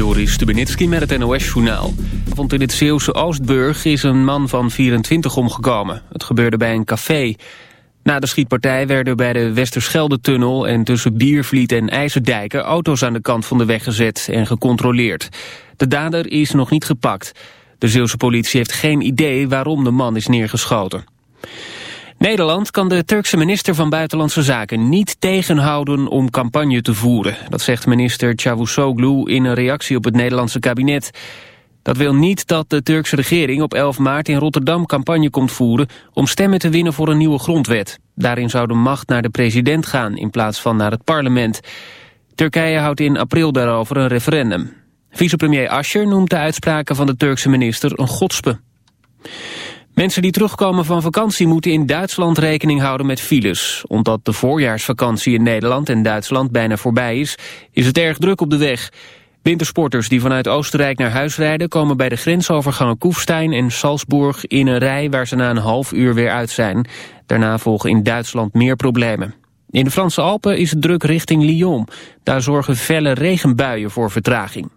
Joris Stubenitski met het NOS-journaal. Want in het Zeeuwse Oostburg is een man van 24 omgekomen. Het gebeurde bij een café. Na de schietpartij werden bij de Westerschelde-tunnel... en tussen Biervliet en IJzerdijken auto's aan de kant van de weg gezet en gecontroleerd. De dader is nog niet gepakt. De Zeeuwse politie heeft geen idee waarom de man is neergeschoten. Nederland kan de Turkse minister van Buitenlandse Zaken niet tegenhouden om campagne te voeren. Dat zegt minister Çavuşoğlu in een reactie op het Nederlandse kabinet. Dat wil niet dat de Turkse regering op 11 maart in Rotterdam campagne komt voeren om stemmen te winnen voor een nieuwe grondwet. Daarin zou de macht naar de president gaan in plaats van naar het parlement. Turkije houdt in april daarover een referendum. Vicepremier Asscher noemt de uitspraken van de Turkse minister een godspe. Mensen die terugkomen van vakantie moeten in Duitsland rekening houden met files. Omdat de voorjaarsvakantie in Nederland en Duitsland bijna voorbij is, is het erg druk op de weg. Wintersporters die vanuit Oostenrijk naar huis rijden... komen bij de grensovergangen Koefstein en Salzburg in een rij... waar ze na een half uur weer uit zijn. Daarna volgen in Duitsland meer problemen. In de Franse Alpen is het druk richting Lyon. Daar zorgen felle regenbuien voor vertraging.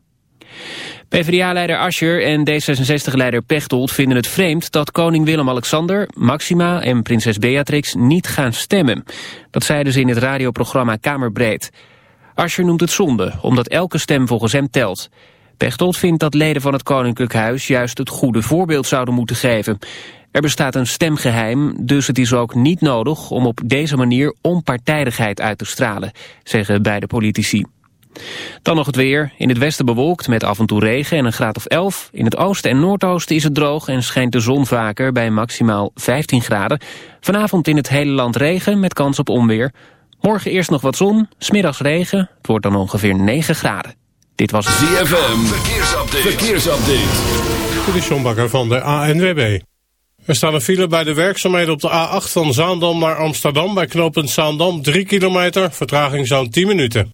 PvdA-leider Ascher en D66-leider Pechtold vinden het vreemd dat koning Willem-Alexander, Maxima en prinses Beatrix niet gaan stemmen. Dat zeiden ze in het radioprogramma Kamerbreed. Ascher noemt het zonde, omdat elke stem volgens hem telt. Pechtold vindt dat leden van het Koninklijk Huis juist het goede voorbeeld zouden moeten geven. Er bestaat een stemgeheim, dus het is ook niet nodig om op deze manier onpartijdigheid uit te stralen, zeggen beide politici. Dan nog het weer. In het westen bewolkt met af en toe regen en een graad of 11. In het oosten en noordoosten is het droog en schijnt de zon vaker bij maximaal 15 graden. Vanavond in het hele land regen met kans op onweer. Morgen eerst nog wat zon, smiddags regen. Het wordt dan ongeveer 9 graden. Dit was het ZFM. Verkeersupdate. Verkeersupdate. Dit is John Bakker van de ANWB. Er staat een file bij de werkzaamheden op de A8 van Zaandam naar Amsterdam... bij knooppunt Zaandam 3 kilometer, vertraging zo'n 10 minuten.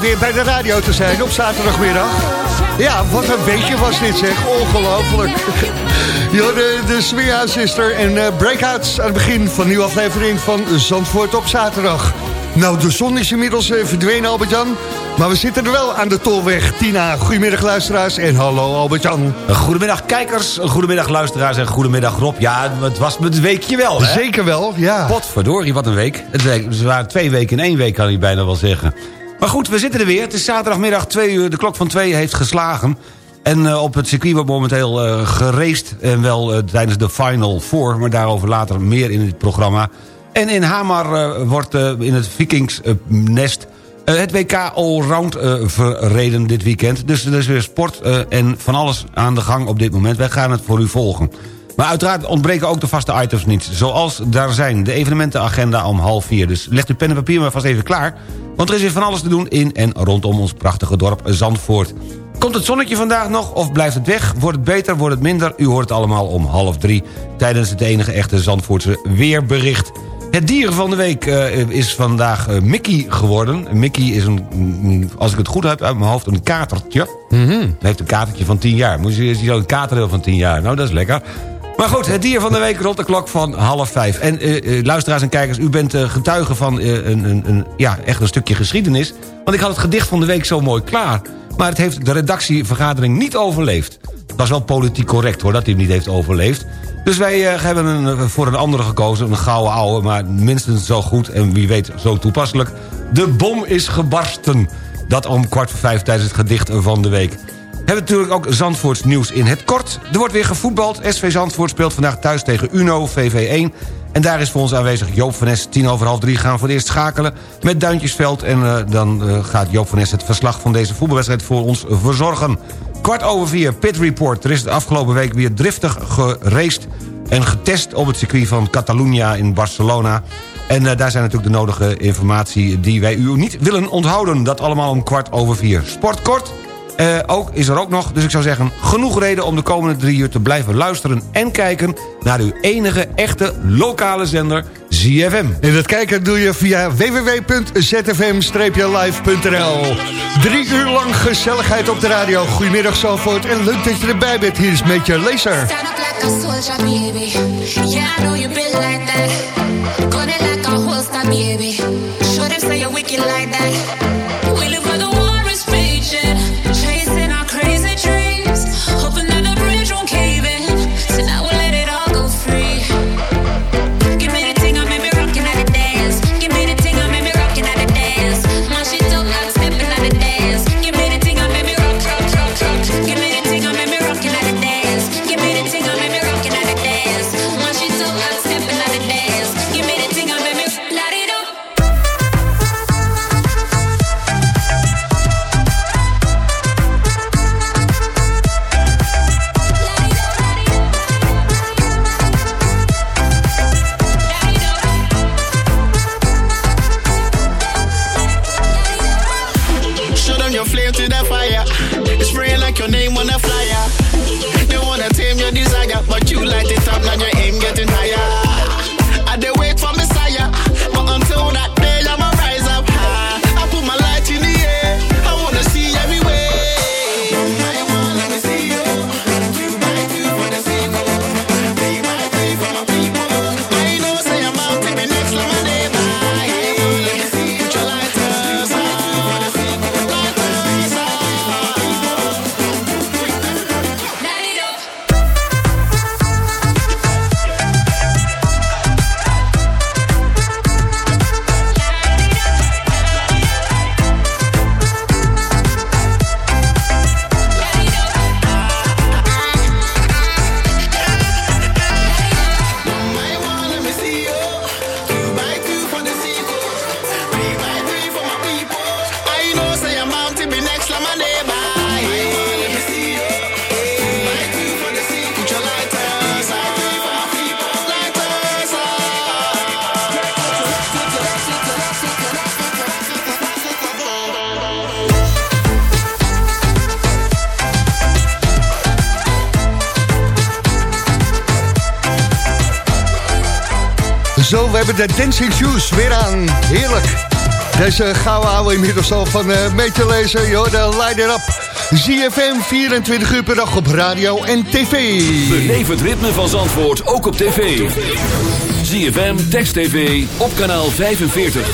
Weer bij de radio te zijn op zaterdagmiddag. Ja, wat een beetje was dit zeg. Ongelooflijk. de, de Swia Sister en uh, Breakouts aan het begin van een nieuwe aflevering van Zandvoort op zaterdag. Nou, de zon is inmiddels uh, verdwenen, Albert-Jan. Maar we zitten er wel aan de Tolweg. Tina, goedemiddag luisteraars en hallo Albert-Jan. Goedemiddag kijkers, goedemiddag luisteraars en goedemiddag Rob. Ja, het was het weekje wel, hè? Zeker wel, ja. Potverdorie, wat een week. Het week. Ze waren twee weken in één week, kan ik bijna wel zeggen. Maar goed, we zitten er weer. Het is zaterdagmiddag, twee uur. De klok van twee heeft geslagen. En uh, op het circuit wordt momenteel uh, geraced. En wel uh, tijdens de Final Four. Maar daarover later meer in het programma. En in Hamar wordt in het Vikingsnest... het WK Allround verreden dit weekend. Dus er is weer sport en van alles aan de gang op dit moment. Wij gaan het voor u volgen. Maar uiteraard ontbreken ook de vaste items niet. Zoals daar zijn de evenementenagenda om half vier. Dus legt uw pen en papier maar vast even klaar. Want er is weer van alles te doen in en rondom ons prachtige dorp Zandvoort. Komt het zonnetje vandaag nog of blijft het weg? Wordt het beter, wordt het minder? U hoort het allemaal om half drie... tijdens het enige echte Zandvoortse weerbericht. Het dier van de week uh, is vandaag uh, Mickey geworden. Mickey is een, als ik het goed heb uit mijn hoofd, een katertje. Mm -hmm. Hij heeft een katertje van 10 jaar. Moet je zo een kater hebben van 10 jaar? Nou, dat is lekker. Maar goed, het dier van de week rond de klok van half vijf. En uh, luisteraars en kijkers, u bent uh, getuige van een, een, een, ja, echt een stukje geschiedenis. Want ik had het gedicht van de week zo mooi klaar. Maar het heeft de redactievergadering niet overleefd. Het was wel politiek correct hoor, dat hij het niet heeft overleefd. Dus wij hebben een, voor een andere gekozen, een gouden ouwe... maar minstens zo goed en wie weet zo toepasselijk. De bom is gebarsten. Dat om kwart voor vijf tijdens het gedicht van de week hebben natuurlijk ook Zandvoorts nieuws in het kort. Er wordt weer gevoetbald. SV Zandvoort speelt vandaag thuis tegen Uno, VV1. En daar is voor ons aanwezig Joop van Nes. Tien over half drie gaan we voor het eerst schakelen met Duintjesveld. En uh, dan uh, gaat Joop van Nes het verslag van deze voetbalwedstrijd voor ons verzorgen. Kwart over vier, Pit Report. Er is de afgelopen week weer driftig geraced en getest op het circuit van Catalunya in Barcelona. En uh, daar zijn natuurlijk de nodige informatie die wij u niet willen onthouden. Dat allemaal om kwart over vier. Sport kort, uh, ook, is er ook nog. Dus ik zou zeggen, genoeg reden om de komende drie uur te blijven luisteren... en kijken naar uw enige echte lokale zender, ZFM. En dat kijken doe je via www.zfm-live.nl. Drie uur lang gezelligheid op de radio. Goedemiddag Zalvoort en leuk dat je erbij bent. Hier is Major Laser. We hebben de Dancing Shoes weer aan. Heerlijk. Deze gouden ouwe inmiddels al van eh mee te lezen. Joh, de Light It Up. ZFM 24 uur per dag op radio en tv. Beleef het ritme van Zandvoort ook op tv. ZFM, Text TV, op kanaal 45.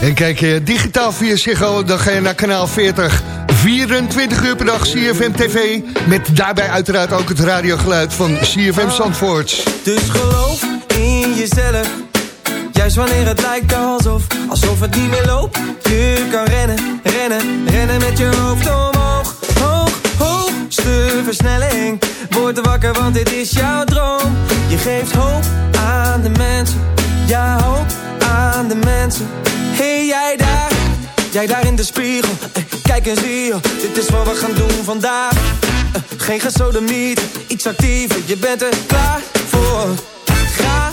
En kijk je digitaal via Ziggo, dan ga je naar kanaal 40. 24 uur per dag CFM TV. Met daarbij uiteraard ook het radiogeluid van CFM Zandvoort. Dus geloof jezelf. Juist wanneer het lijkt alsof, alsof het niet meer loopt. Je kan rennen, rennen, rennen met je hoofd omhoog. Hoog, hoogste versnelling. Word wakker, want dit is jouw droom. Je geeft hoop aan de mensen. Ja, hoop aan de mensen. Hey, jij daar, jij daar in de spiegel. Eh, Kijk eens hier, dit is wat we gaan doen vandaag. Eh, Geen gesodemiet, iets actiever, je bent er klaar voor. Ga,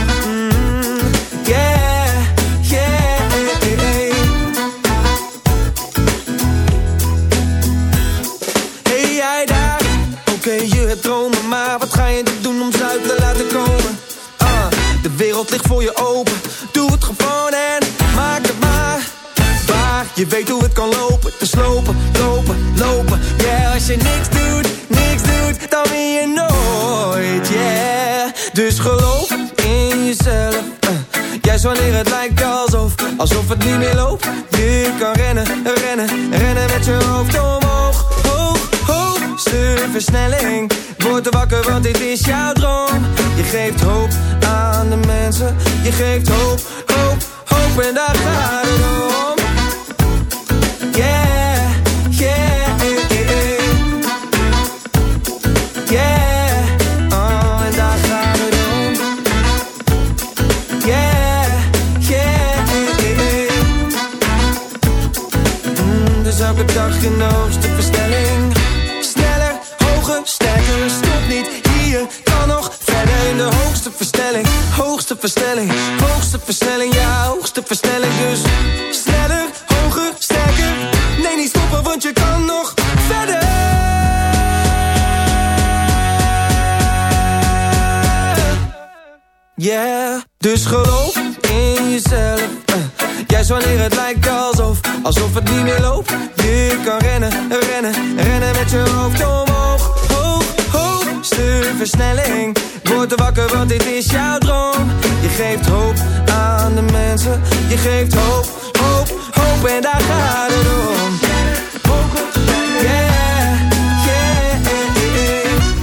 Je hebt dromen Maar wat ga je doen om ze uit te laten komen? Ah, de wereld ligt voor je open. Doe het gewoon en maak het maar Waar, je weet hoe het kan lopen Dus lopen, lopen, lopen. Yeah, als je niks doet, Juist wanneer het lijkt alsof Alsof het niet meer loopt. Je kan rennen, rennen, rennen met je hoofd omhoog. Hoog, hoogste versnelling. Word er wakker, want dit is jouw droom. Je geeft hoop aan de mensen. Je geeft hoop, hoop, hoop En daar gaat het om Hoogste versnelling, hoogste versnelling Ja, hoogste versnelling dus Sneller, hoger, sterker Nee, niet stoppen, want je kan nog verder Yeah, dus geloof in jezelf. eh. Juist wanneer het lijkt alsof, alsof het niet meer loopt. Je kan rennen, rennen, rennen met je hoofd omhoog. Hoogste versnelling. Word er wakker, want dit is jouw droom. Je geeft hoop aan de mensen. Je geeft hoop, hoop, hoop en daar gaat het om.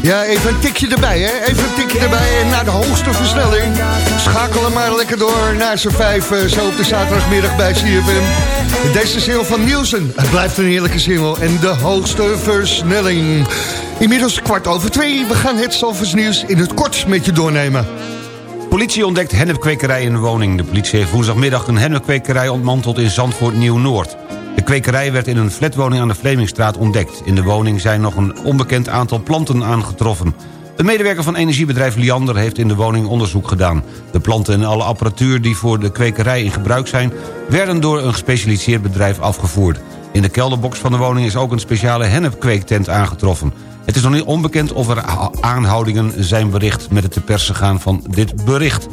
Ja, even een tikje erbij, hè? Even een tikje erbij en naar de hoogste versnelling. Schakelen maar lekker door naar z'n vijf, eh, zo op de zaterdagmiddag bij CFM. Deze single van Nielsen, het blijft een heerlijke single. En de hoogste versnelling. Inmiddels kwart over twee, we gaan het Zalvers nieuws in het kort met je doornemen. Politie ontdekt hennepkwekerij in een woning. De politie heeft woensdagmiddag een hennepkwekerij ontmanteld in Zandvoort Nieuw-Noord. De kwekerij werd in een flatwoning aan de Vlemingstraat ontdekt. In de woning zijn nog een onbekend aantal planten aangetroffen. Een medewerker van energiebedrijf Liander heeft in de woning onderzoek gedaan. De planten en alle apparatuur die voor de kwekerij in gebruik zijn... werden door een gespecialiseerd bedrijf afgevoerd. In de kelderbox van de woning is ook een speciale hennepkweektent aangetroffen. Het is nog niet onbekend of er aanhoudingen zijn bericht... met het te persen gaan van dit bericht.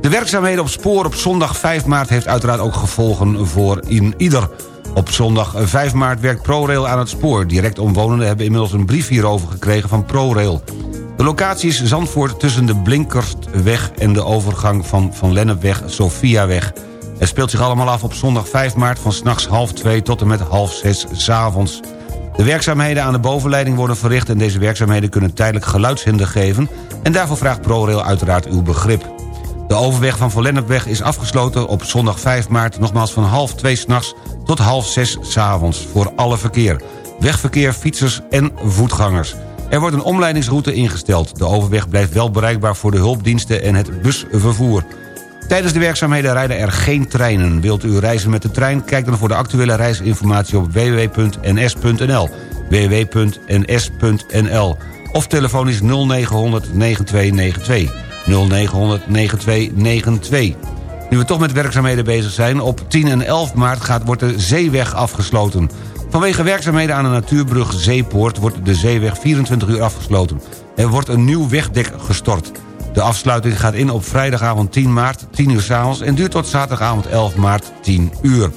De werkzaamheden op spoor op zondag 5 maart... heeft uiteraard ook gevolgen voor in ieder. Op zondag 5 maart werkt ProRail aan het spoor. Direct omwonenden hebben inmiddels een brief hierover gekregen van ProRail. De locatie is Zandvoort tussen de Blinkerstweg... en de overgang van Van Lennepweg Sophiaweg. Het speelt zich allemaal af op zondag 5 maart... van s'nachts half 2 tot en met half 6 s'avonds. De werkzaamheden aan de bovenleiding worden verricht... en deze werkzaamheden kunnen tijdelijk geluidshinder geven... en daarvoor vraagt ProRail uiteraard uw begrip. De overweg van Verlennepweg is afgesloten op zondag 5 maart... nogmaals van half 2 s'nachts tot half 6 s'avonds voor alle verkeer. Wegverkeer, fietsers en voetgangers. Er wordt een omleidingsroute ingesteld. De overweg blijft wel bereikbaar voor de hulpdiensten en het busvervoer. Tijdens de werkzaamheden rijden er geen treinen. Wilt u reizen met de trein? Kijk dan voor de actuele reisinformatie op www.ns.nl www.ns.nl of telefonisch 0900 9292 0900 9292. Nu we toch met werkzaamheden bezig zijn... op 10 en 11 maart gaat, wordt de zeeweg afgesloten. Vanwege werkzaamheden aan de natuurbrug Zeepoort... wordt de zeeweg 24 uur afgesloten. Er wordt een nieuw wegdek gestort. De afsluiting gaat in op vrijdagavond 10 maart 10 uur s'avonds... en duurt tot zaterdagavond 11 maart 10 uur.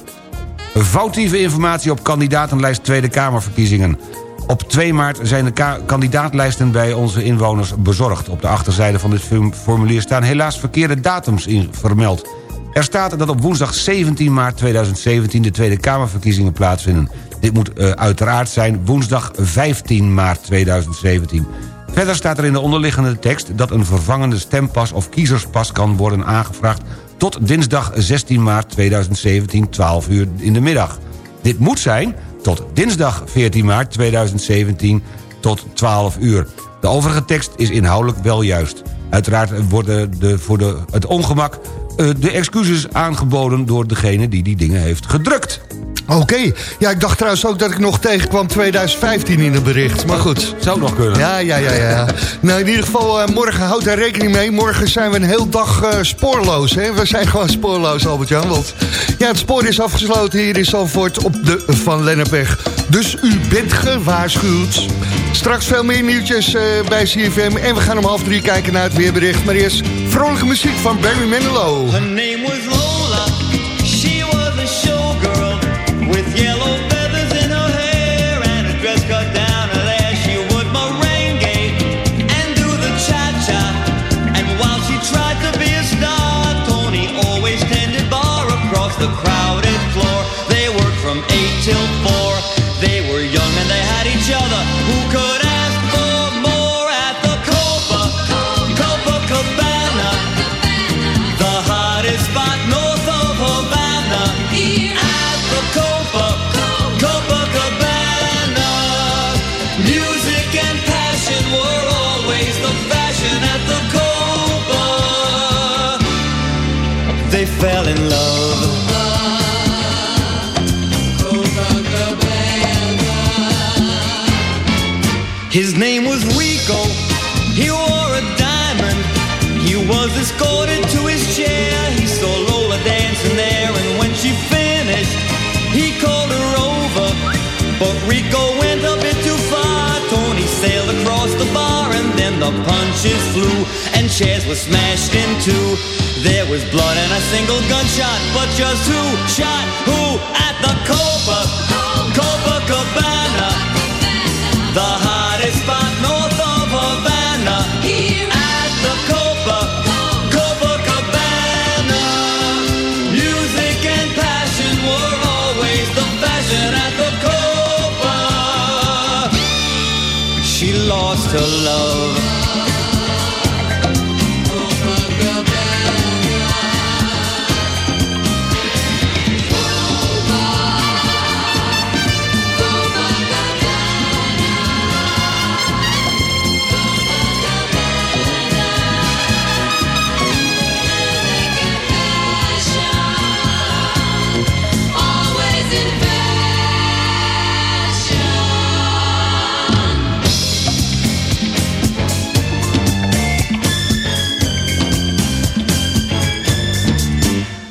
Foutieve informatie op kandidatenlijst Tweede Kamerverkiezingen. Op 2 maart zijn de ka- kandidaatlijsten bij onze inwoners bezorgd. Op de achterzijde van dit form- formulier staan helaas verkeerde datums in vermeld. Er staat dat op woensdag 17 maart 2017 de Tweede Kamerverkiezingen plaatsvinden. Dit moet eh, uiteraard zijn woensdag 15 maart 2017. Verder staat er in de onderliggende tekst dat een vervangende stempas of kiezerspas kan worden aangevraagd tot dinsdag 16 maart 2017, 12 uur in de middag. Dit moet zijn tot dinsdag 14 maart 2017 tot 12 uur. De overige tekst is inhoudelijk wel juist. Uiteraard worden de, voor de, het ongemak eh, de excuses aangeboden... door degene die die dingen heeft gedrukt. Oké. Ja, ik dacht trouwens ook dat ik nog tegenkwam 2015 in het bericht. Maar goed. Zou nog kunnen. Ja, ja, ja, ja. Nou, in ieder geval, eh, morgen houd daar rekening mee. Morgen zijn we een heel dag eh, spoorloos. Hè? We zijn gewoon spoorloos, Albert-Jan. Want ja, het spoor is afgesloten hier in Zandvoort op de Van Lennepweg. Dus u bent gewaarschuwd. Straks veel meer nieuwtjes eh, bij CFM. En we gaan om half drie kijken naar het weerbericht. Maar eerst vrolijke muziek van Barry Manilow. Her name was Lola. She was a showgirl across the crowded punches flew, and chairs were smashed in two. There was blood and a single gunshot, but just who shot who at the Copa, Copacabana?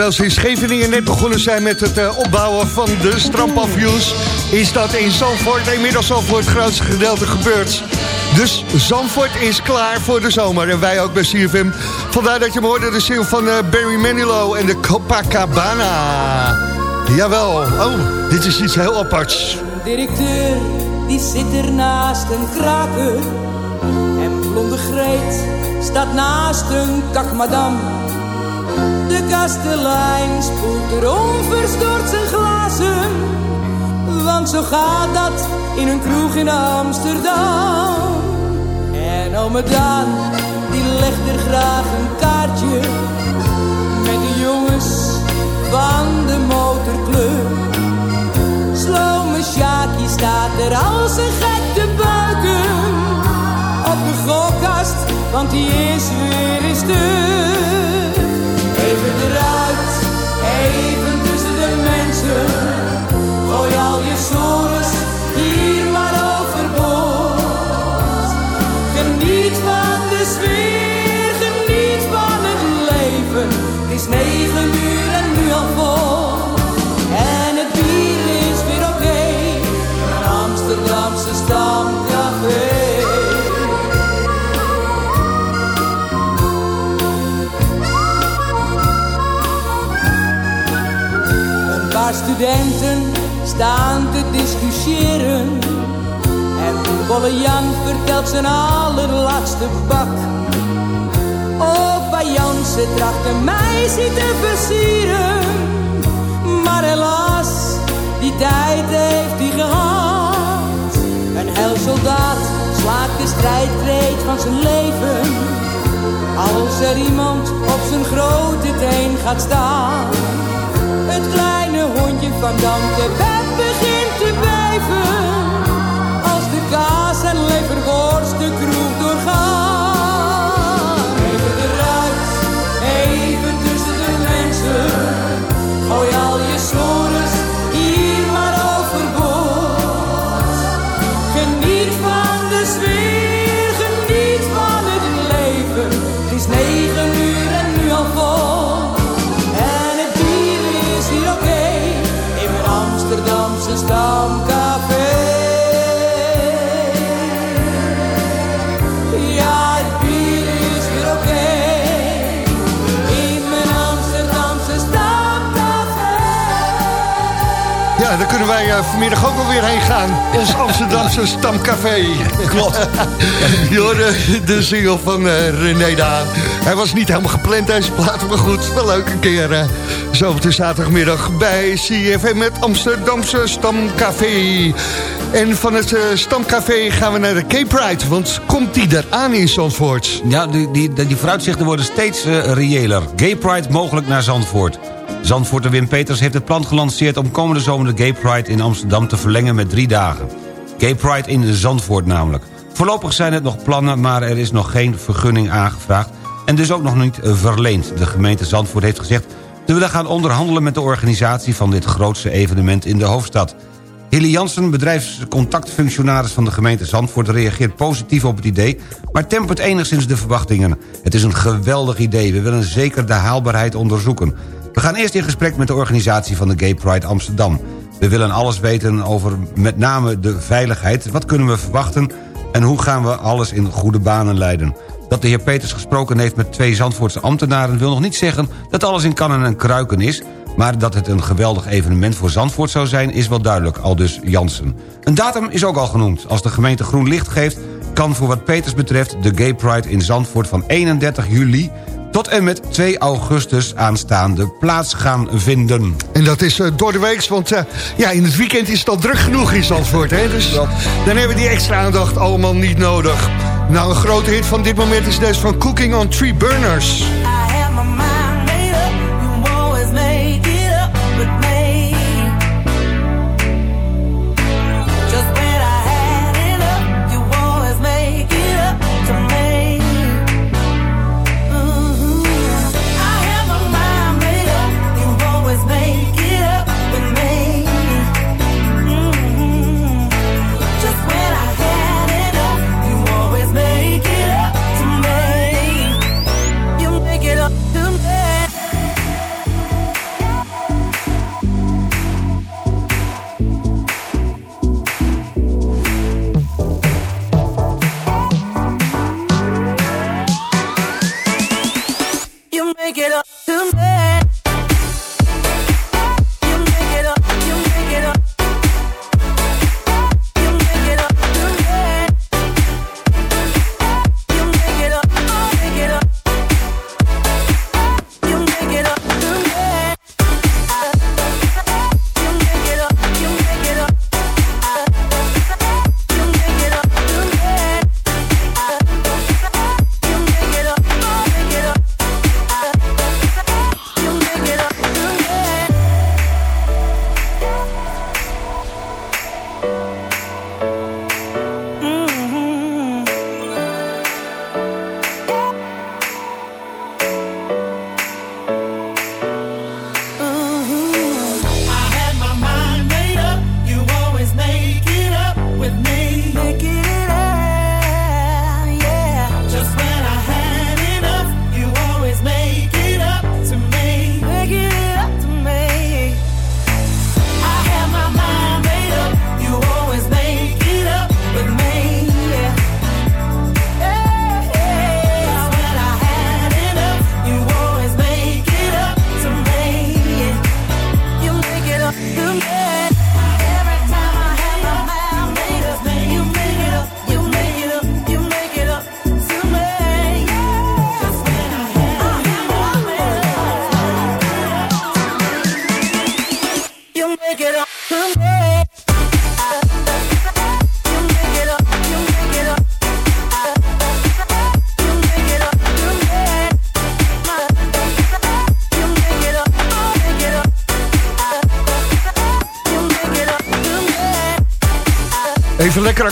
terwijl ze in Scheveningen net begonnen zijn met het eh, opbouwen van de strandpavioens... is dat in Zandvoort inmiddels al voor het grootste gedeelte gebeurd. Dus Zandvoort is klaar voor de zomer. En wij ook bij CFM. Vandaar dat je hem hoorde, de single van eh, Barry Manilow en de Copacabana. Jawel. Oh, dit is iets heel aparts. directeur, die zit er naast een kraker. En blonde Greet staat naast een kakmadam. De kastelein spoelt er onverstoord zijn glazen. Want zo gaat dat in een kroeg in Amsterdam. En ome Daan, die legt er graag een kaartje. Met de jongens van de motorclub. Slome Sjaki staat er als een gek te buiken Op de gokkast, want die is weer in stuk mensen studenten staan te discussiëren. En Bolle Jan vertelt zijn allerlaatste bak. Opa Jansen tracht een meisje te versieren. Maar helaas, die tijd heeft hij gehad. Een heilsoldaat slaakt de strijdkreet van zijn leven. Als er iemand op zijn grote teen gaat staan van Dante Beb begint te blijven kunnen wij eh, vanmiddag ook alweer heen gaan. Ons Amsterdamse stamcafé. Klopt. Jorde, de single van eh, René Daan. Hij was niet helemaal gepland deze plaat, maar goed, wel leuk een keer. eh, zo op de zaterdagmiddag bij CFM met Amsterdamse stamcafé. En van het stamcafé gaan we naar de Cape Pride, want komt die eraan in Zandvoort? Ja, die, die, die vooruitzichten worden steeds eh, reëler. Gay Pride mogelijk naar Zandvoort. Zandvoorter Wim Peters heeft het plan gelanceerd... om komende zomer de Gay Pride in Amsterdam te verlengen met drie dagen. Gay Pride in Zandvoort namelijk. Voorlopig zijn het nog plannen, maar er is nog geen vergunning aangevraagd... en dus ook nog niet eh, verleend. De gemeente Zandvoort heeft gezegd... te willen gaan onderhandelen met de organisatie van dit grootste evenement in de hoofdstad. Hilly Jansen, bedrijfscontactfunctionaris van de gemeente Zandvoort... reageert positief op het idee, maar tempert enigszins de verwachtingen. Het is een geweldig idee, we willen zeker de haalbaarheid onderzoeken. We gaan eerst in gesprek met de organisatie van de Gay Pride Amsterdam. We willen alles weten over met name de veiligheid. Wat kunnen we verwachten en hoe gaan we alles in goede banen leiden? Dat de heer Peters gesproken heeft met twee Zandvoortse ambtenaren... wil nog niet zeggen dat alles in kannen en kruiken is... maar dat het een geweldig evenement voor Zandvoort zou zijn... is wel duidelijk, al dus Jansen. Een datum is ook al genoemd. Als de gemeente groen licht geeft... kan voor wat Peters betreft de Gay Pride in Zandvoort van 31 juli tot en met 2 augustus aanstaande plaats gaan vinden. En dat is eh, door de week, want eh, ja, in het weekend is het al druk genoeg in Zandvoort. Hè? Dus dan hebben we die extra aandacht allemaal niet nodig. Nou, een grote hit van dit moment is deze van Cooking on Three Burners.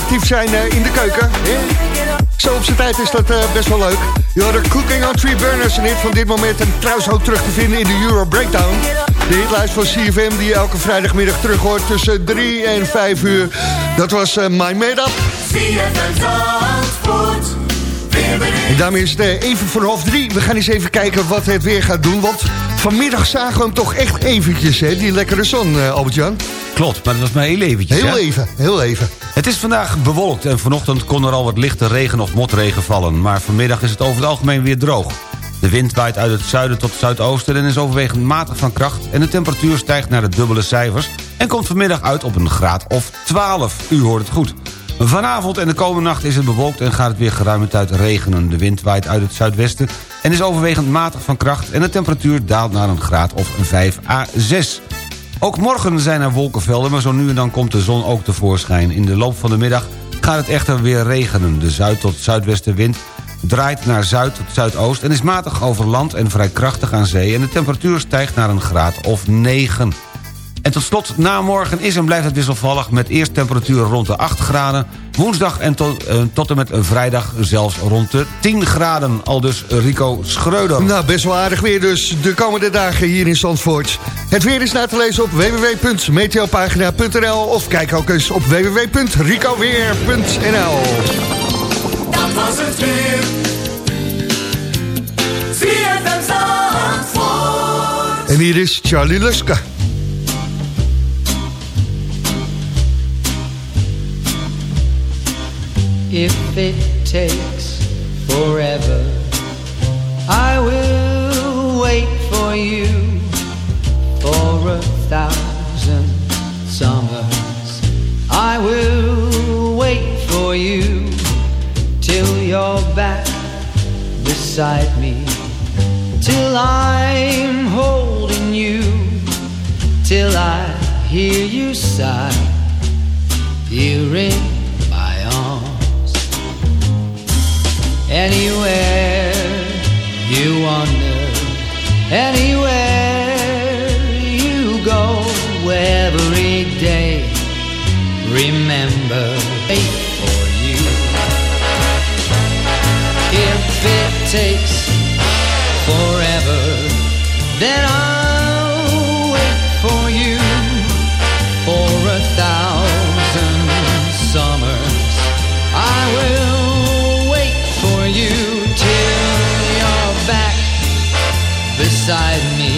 Actief zijn eh, in de keuken. Zo op zijn tijd is dat eh, best wel leuk. Je hoorde Cooking on Three Burners, een hit van dit moment... en trouwens ook terug te vinden in de Euro Breakdown. De hitlijst van CFM die je elke vrijdagmiddag terug hoort... tussen 3 en 5 uur. Dat was eh, My Made Up. En daarmee is het even voor half drie. We gaan eens even kijken wat het weer gaat doen. Want vanmiddag zagen we hem toch echt eventjes, hè? Die lekkere zon, Albert-Jan. Klopt, maar dat was maar heel eventjes. Heel hè? even, heel even. Het is vandaag bewolkt en vanochtend kon er al wat lichte regen of motregen vallen. Maar vanmiddag is het over het algemeen weer droog. De wind waait uit het zuiden tot zuidoosten en is overwegend matig van kracht... en de temperatuur stijgt naar de dubbele cijfers... en komt vanmiddag uit op een graad of 12. U hoort het goed. Vanavond en de komende nacht is het bewolkt en gaat het weer geruime tijd regenen. De wind waait uit het zuidwesten en is overwegend matig van kracht... en de temperatuur daalt naar een graad of 5 à 6. Ook morgen zijn er wolkenvelden, maar zo nu en dan komt de zon ook tevoorschijn. In de loop van de middag gaat het echter weer regenen. De zuid- tot zuidwestenwind draait naar zuid tot zuidoost... en is matig over land en vrij krachtig aan zee... en de temperatuur stijgt naar een graad of 9. En tot slot, na morgen is en blijft het wisselvallig... met eerst temperaturen rond de 8 graden... woensdag en tot, eh, tot en met vrijdag zelfs rond de 10 graden. Al dus Rico Schreuder. Nou, best wel aardig weer dus de komende dagen hier in Zandvoort. Het weer is na te lezen op www.meteopagina.nl of kijk ook eens op www.ricoweer.nl Dat was het weer. ZFM Zandvoort. En hier is Charlie Luska. If it takes forever, I will wait for you for a thousand summers. I will wait for you till you're back beside me, till I'm holding you, till I hear you sigh here in Anywhere you wander, anywhere you go, every day, remember wait for you. If it takes forever, then I'll beside me,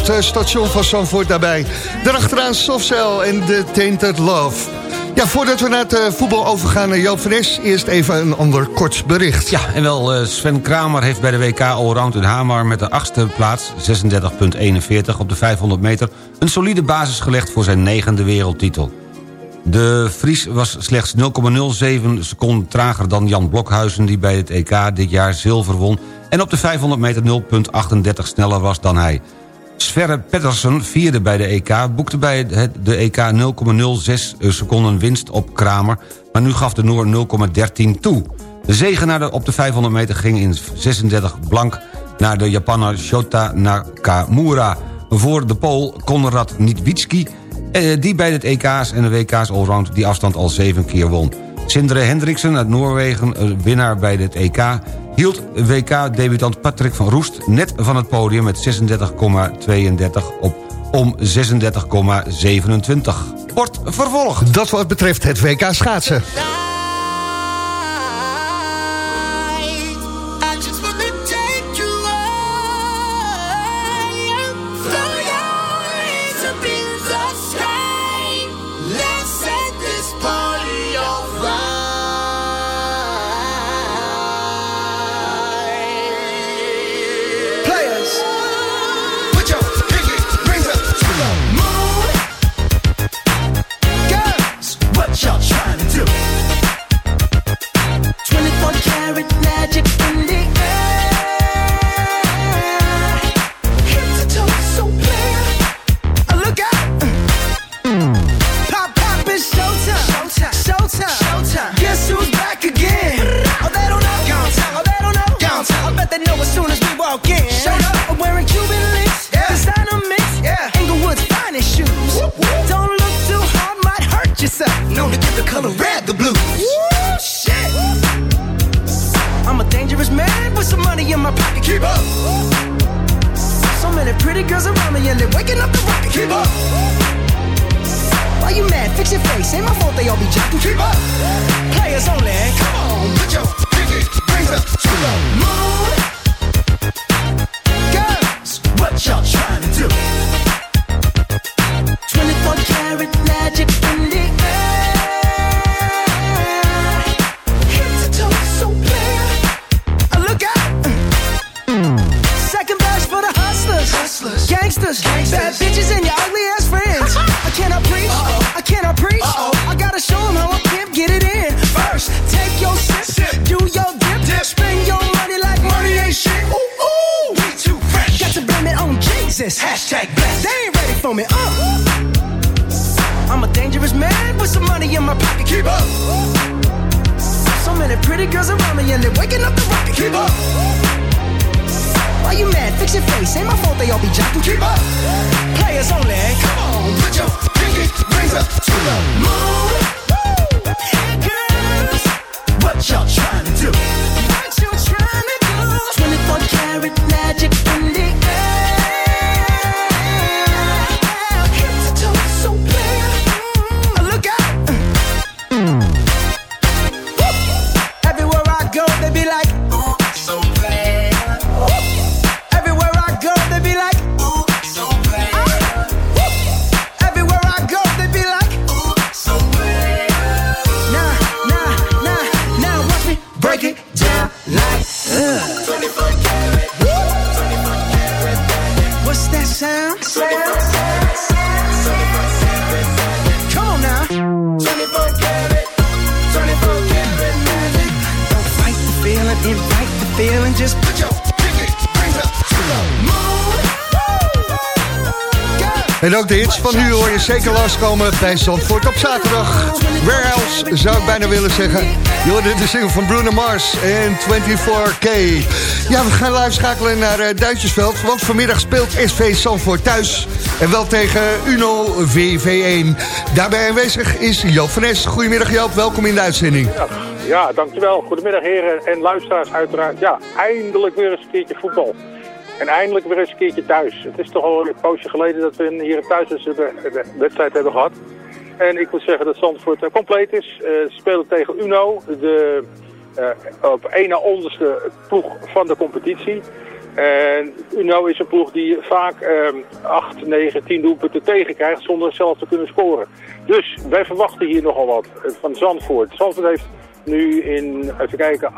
het eh, station van Zandvoort daarbij. Daarachteraan Softcell en de Tainted Love. Ja, voordat we naar het eh, voetbal overgaan naar Joop van eerst even een ander kort bericht. Ja, en wel, eh, Sven Kramer heeft bij de WK Allround in Hamar... met de achtste plaats, 36.41 op de 500 meter... een solide basis gelegd voor zijn negende wereldtitel. De Fries was slechts 0,07 seconden trager dan Jan Blokhuizen... die bij het EK dit jaar zilver won... en op de 500 meter 0,38 sneller was dan hij. Sverre Pettersen, vierde bij de EK, boekte bij de EK 0,06 eh, seconden winst op Kramer... maar nu gaf de Noor 0,13 toe. De zegenaar op de 500 meter ging in 36 blank naar de Japaner Shota Nakamura. Voor de Pool Konrad Nitwitski, eh, die bij het EK's en de WK's allround die afstand al zeven keer won. Sindre Hendriksen uit Noorwegen, eh, winnaar bij het EK hield WK-debutant Patrick van Roest net van het podium met 36,32 op om 36,27. Kort vervolg, Dat wat betreft het WK schaatsen. Ain't my fault they all be jacking. Keep up. Players only. Come on, put your pinky rings up feeling, just put your. En ook de hits van nu hoor je zeker langskomen bij Zandvoort op zaterdag. Where else zou ik bijna willen zeggen. Joh, dit is de single van Bruno Mars en 24K. Ja, we gaan live schakelen naar eh, Duitsersveld. Want vanmiddag speelt SV Zandvoort thuis. En wel tegen Uno VV1. Daarbij aanwezig is Joop van Es. Goedemiddag Joop, welkom in de uitzending ja, dankjewel. Goedemiddag heren en luisteraars uiteraard. Ja, eindelijk weer eens een keertje voetbal. En eindelijk weer eens een keertje thuis. Het is toch al een poosje geleden dat we hier een thuiswedstrijd hebben gehad. En ik moet zeggen dat Zandvoort eh, compleet is. Eh, ze spelen tegen Uno, de eh, op één na onderste ploeg van de competitie. En Uno is een ploeg die vaak ehm 8, 9, 10 doelpunten tegenkrijgt zonder zelf te kunnen scoren. Dus wij verwachten hier nogal wat van Zandvoort. Zandvoort heeft nu in, even kijken,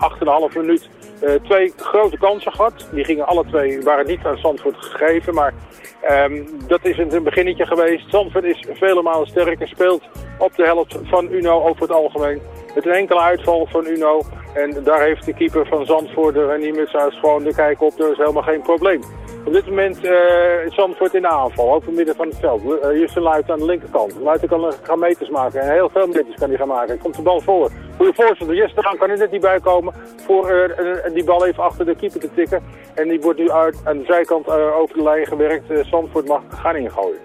8,5 minuut eh, twee grote kansen gehad. Die gingen alle twee, waren niet aan Zandvoort gegeven, maar ehm, dat is een, beginnetje geweest. Zandvoort is vele malen sterker, speelt op de helft van Uno over het algemeen. Met een enkele uitval van Uno. En daar heeft de keeper van Zandvoort, de René Mutshuis, gewoon de kijk op. Er is helemaal geen probleem. Op dit moment eh, is Zandvoort in de aanval, ook in het midden van het veld. Uh, een Luit aan de linkerkant. Luit kan er gaan meters maken. En heel veel meters kan hij gaan maken. Komt de bal voor. Goede voorzitter. Jester kan er net niet bij komen voor eh, eh, die bal even achter de keeper te tikken. En die wordt nu uit, aan de zijkant eh, over de lijn gewerkt. Eh, Zandvoort mag gaan ingooien.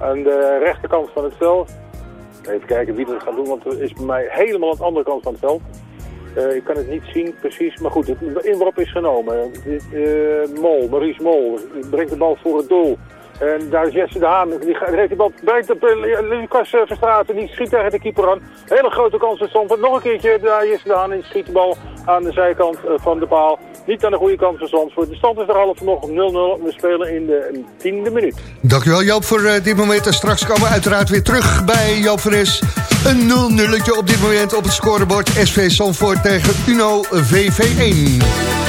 Aan de rechterkant van het veld. Even kijken wie dat gaat doen, want er is bij mij helemaal aan de andere kant van het veld. Eh, ik kan het niet zien precies, maar goed, de inworp is genomen. Eh, Mol, Maurice Mol, brengt de bal voor het doel. En daar is Jesse de Haan, die reed die bal, brengt op uh, Lucas uh, Verstraeten, die schiet tegen de keeper aan. Hele grote kans Zandvoort. Nog een keertje, daar Jesse de Haan, die schiet de bal aan de zijkant eh, van de paal. Niet aan de goede kant van Zandvoort. De stand is er half nog 0-0. We spelen in de tiende minuut. Dankjewel Joop voor eh, dit moment. En straks komen we uiteraard weer terug bij Joop van Een 0-0 op dit moment op het scorebord. SV Zandvoort tegen Uno VV1.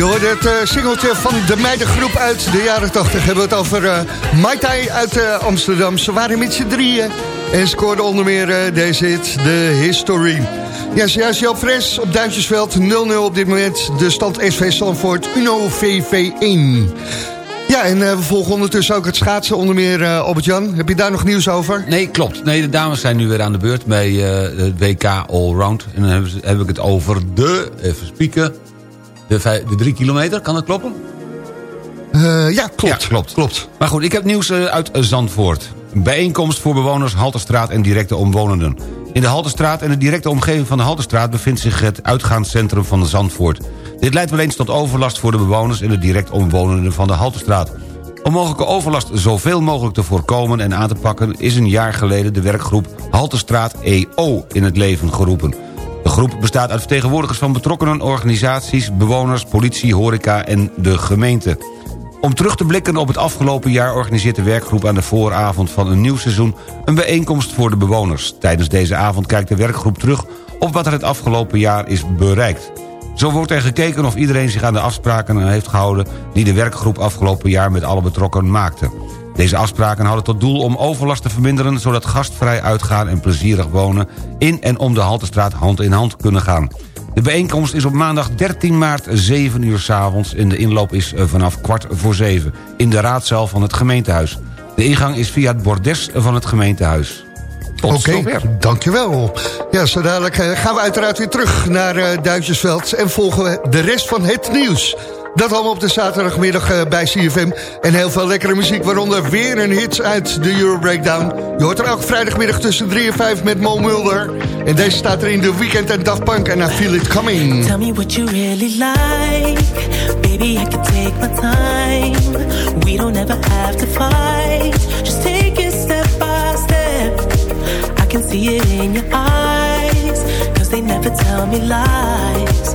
Je hoorde het eh, singeltje van de meidengroep uit de jaren 80. Hebben we het over uh, Mai Tai uit eh, Amsterdam. Ze waren met z'n drieën en scoorden onder meer eh, deze hit, The History. Ja, zojuist Joop Fres op Duintjesveld 0-0 op dit moment. De stand SV Stanford Uno VV1. Ja, en eh, we volgen ondertussen ook het schaatsen onder meer eh, Albert-Jan. Heb je daar nog nieuws over? Nee, klopt. Nee, de dames zijn nu weer aan de beurt bij eh, het WK Allround. En dan heb ik het over de, even spieken, de, de drie kilometer. Kan dat kloppen? Eh, ja, klopt. Ja, klopt. klopt. Maar goed, ik heb nieuws eh, uit Zandvoort. Een bijeenkomst voor bewoners Halterstraat en directe omwonenden. In de Halterstraat en de directe omgeving van de Halterstraat... bevindt zich het uitgaanscentrum van Zandvoort. Dit leidt wel eens tot overlast voor de bewoners... en de direct omwonenden van de Halterstraat. Om mogelijke overlast zoveel mogelijk te voorkomen en aan te pakken... is een jaar geleden de werkgroep Halterstraat EO in het leven geroepen. Groep bestaat uit vertegenwoordigers van betrokkenen organisaties... bewoners, politie, horeca en de gemeente. Om terug te blikken op het afgelopen jaar organiseert de werkgroep aan de vooravond van een nieuw seizoen een bijeenkomst voor de bewoners. Tijdens deze avond kijkt de werkgroep terug op wat er het afgelopen jaar is bereikt. Zo wordt er gekeken of iedereen zich aan de afspraken heeft gehouden die de werkgroep afgelopen jaar met alle betrokkenen maakte. Deze afspraken hadden tot doel om overlast te verminderen... zodat gastvrij uitgaan en plezierig wonen in en om de Haltestraat hand in hand kunnen gaan. De bijeenkomst is op maandag 13 maart 7 uur s avonds en de inloop is eh, vanaf kwart voor 7 in de raadzaal van het gemeentehuis. De ingang is via het bordes van het gemeentehuis. Oké, zover. dankjewel. Ja, zo dadelijk eh, gaan we uiteraard weer terug naar eh Duitsersveld... en volgen we de rest van het nieuws. Dat allemaal op de zaterdagmiddag eh, bij CFM. En heel veel lekkere muziek, waaronder weer een hit uit de Euro Breakdown. Je hoort er elke vrijdagmiddag tussen 3 en 5 met Mo Mulder. En deze staat er in de Weekend en Daft Punk en I Feel It Coming. Tell me what you really like. Baby, I can take my time. We don't ever have to fight. Just take it step by step. I can see it in your eyes. Cause they never tell me lies.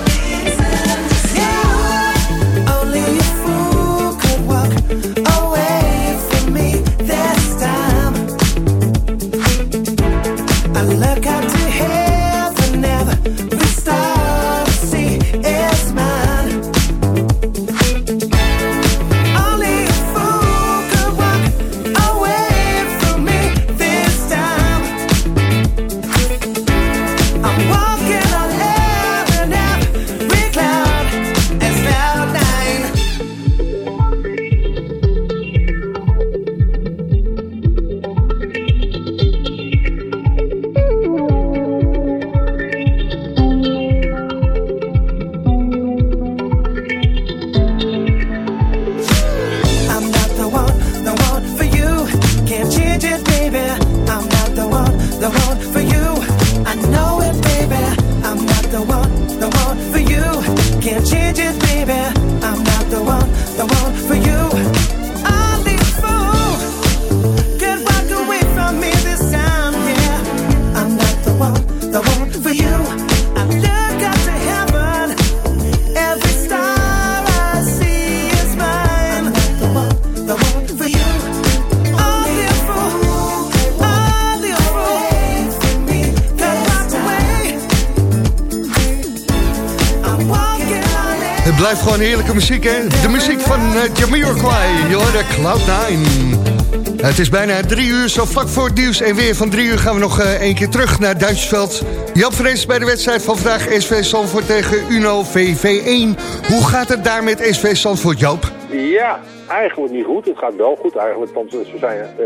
Blijft gewoon heerlijke muziek, hè? De muziek van uh, Jamiroquai, je hoorde Cloud9. Het is bijna drie uur, zo vlak voor het nieuws. En weer van drie uur gaan we nog uh, één keer terug naar Duitsersveld. Jan Vrees bij de wedstrijd van vandaag. SV Zandvoort tegen Uno VV1. Hoe gaat het daar met SV Zandvoort, Joop? Ja, eigenlijk niet goed. Het gaat wel goed eigenlijk, want ze zijn eh,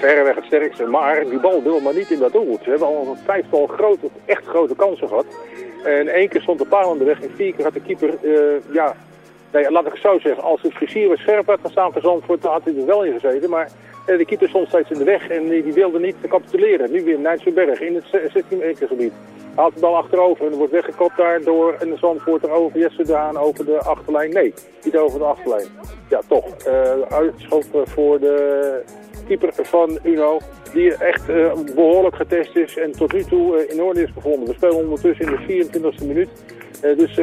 verreweg het sterkste. Maar die bal wil maar niet in dat doel. Ze hebben al een vijftal grote, echt grote kansen gehad. En één keer stond de paal aan de weg en vier keer had de keeper, eh, ja, nee, laat ik het zo zeggen. Als het vizier was scherp had gestaan voor Zandvoort, dan had hij er wel in gezeten. Maar eh, de keeper stond steeds in de weg en die, wilde niet capituleren. Nu weer Nijtsenberg in het 16 meter gebied. Haalt de bal achterover en wordt weggekopt daar door een Zandvoort over Jesse Daan over de achterlijn. Nee, niet over de achterlijn. Ja, toch. Uh, voor de keeper van Uno. Die echt uh, behoorlijk getest is en tot nu toe uh, in orde is gevonden. We spelen ondertussen in de 24e minuut. Uh, dus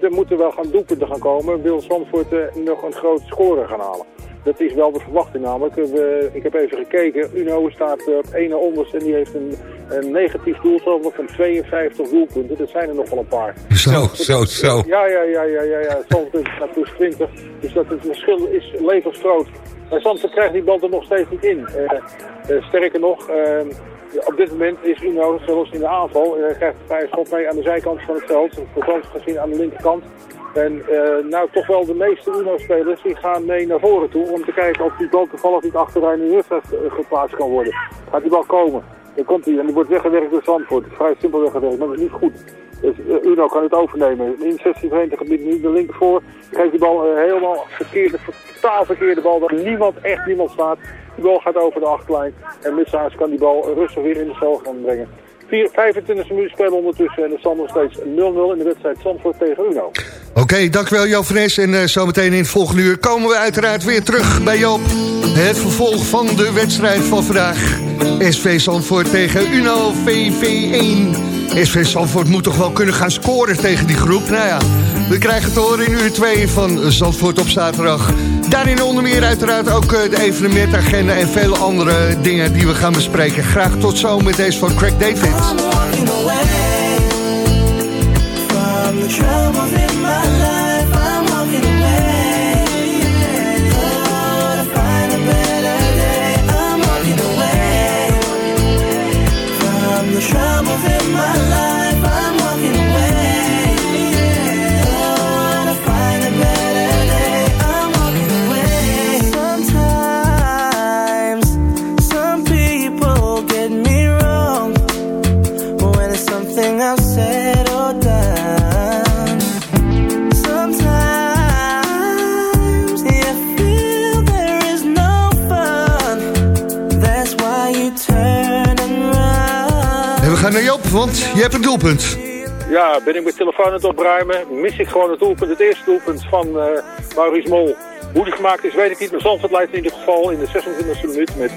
er moeten wel gaan doelpunten gaan komen. Wil Zandvoort nog een grote score gaan halen. Dat is wel de verwachting namelijk. We, ik heb even gekeken. Uno staat op 1 onderste en die heeft een, een negatief doelsaldo van 52 doelpunten. Dat zijn er nog wel een paar. Zo, zo, zo. Ja, ja, ja, ja, ja. ja. Zandvoort staat plus 20. Dus dat het verschil is levensgroot. Maar Zandvoort krijgt die bal er nog steeds niet in. Uh, uh, sterker nog, uh, op dit moment is Uno zelfs in de aanval. Hij krijgt een vrije schop mee aan de zijkant van het veld. Vervolgens gezien aan de linkerkant. En eh, nou, toch wel de meeste UNO-spelers die gaan mee naar voren toe om te kijken of die bal toevallig niet achteruit in de rust geplaatst kan worden. Gaat die bal komen? Dan komt hij en die wordt weggewerkt door Zandvoort. Vrij simpel weggewerkt, maar dat is niet goed. Dus eh, Uno kan het overnemen. In 16 verenigd gebied nu de linkervoor. Geeft die bal eh, helemaal verkeerde, totaal verkeerde bal. Waar niemand, echt niemand staat. Die bal gaat over de achterlijn. En Missaars kan die bal rustig weer in de cel gaan brengen. 4, 25 minuten spelen ondertussen en de stand nog steeds 0-0 in de wedstrijd Zandvoort tegen Uno. Oké, dankjewel Joop Fres. En eh, zometeen in het volgende uur komen we uiteraard weer terug bij Joop. Het vervolg van de wedstrijd van vandaag. SV Zandvoort tegen Uno VV1. SV Zandvoort moet toch wel kunnen gaan scoren tegen die groep. Nou ja, we krijgen het horen in uur 2 van Zandvoort op zaterdag. Daarin onder meer uiteraard ook eh, de evenementagenda en vele andere dingen die we gaan bespreken. Graag tot zo met deze van Craig David. Naar Joop, want je hebt een doelpunt. Ja, ben ik mijn telefoon aan het opruimen. Mis ik gewoon het doelpunt, het eerste doelpunt van eh Maurice Mol. Hoe die gemaakt is, weet ik niet. Maar Zandvoort leidt in ieder geval in de 26e minuut met 1-0.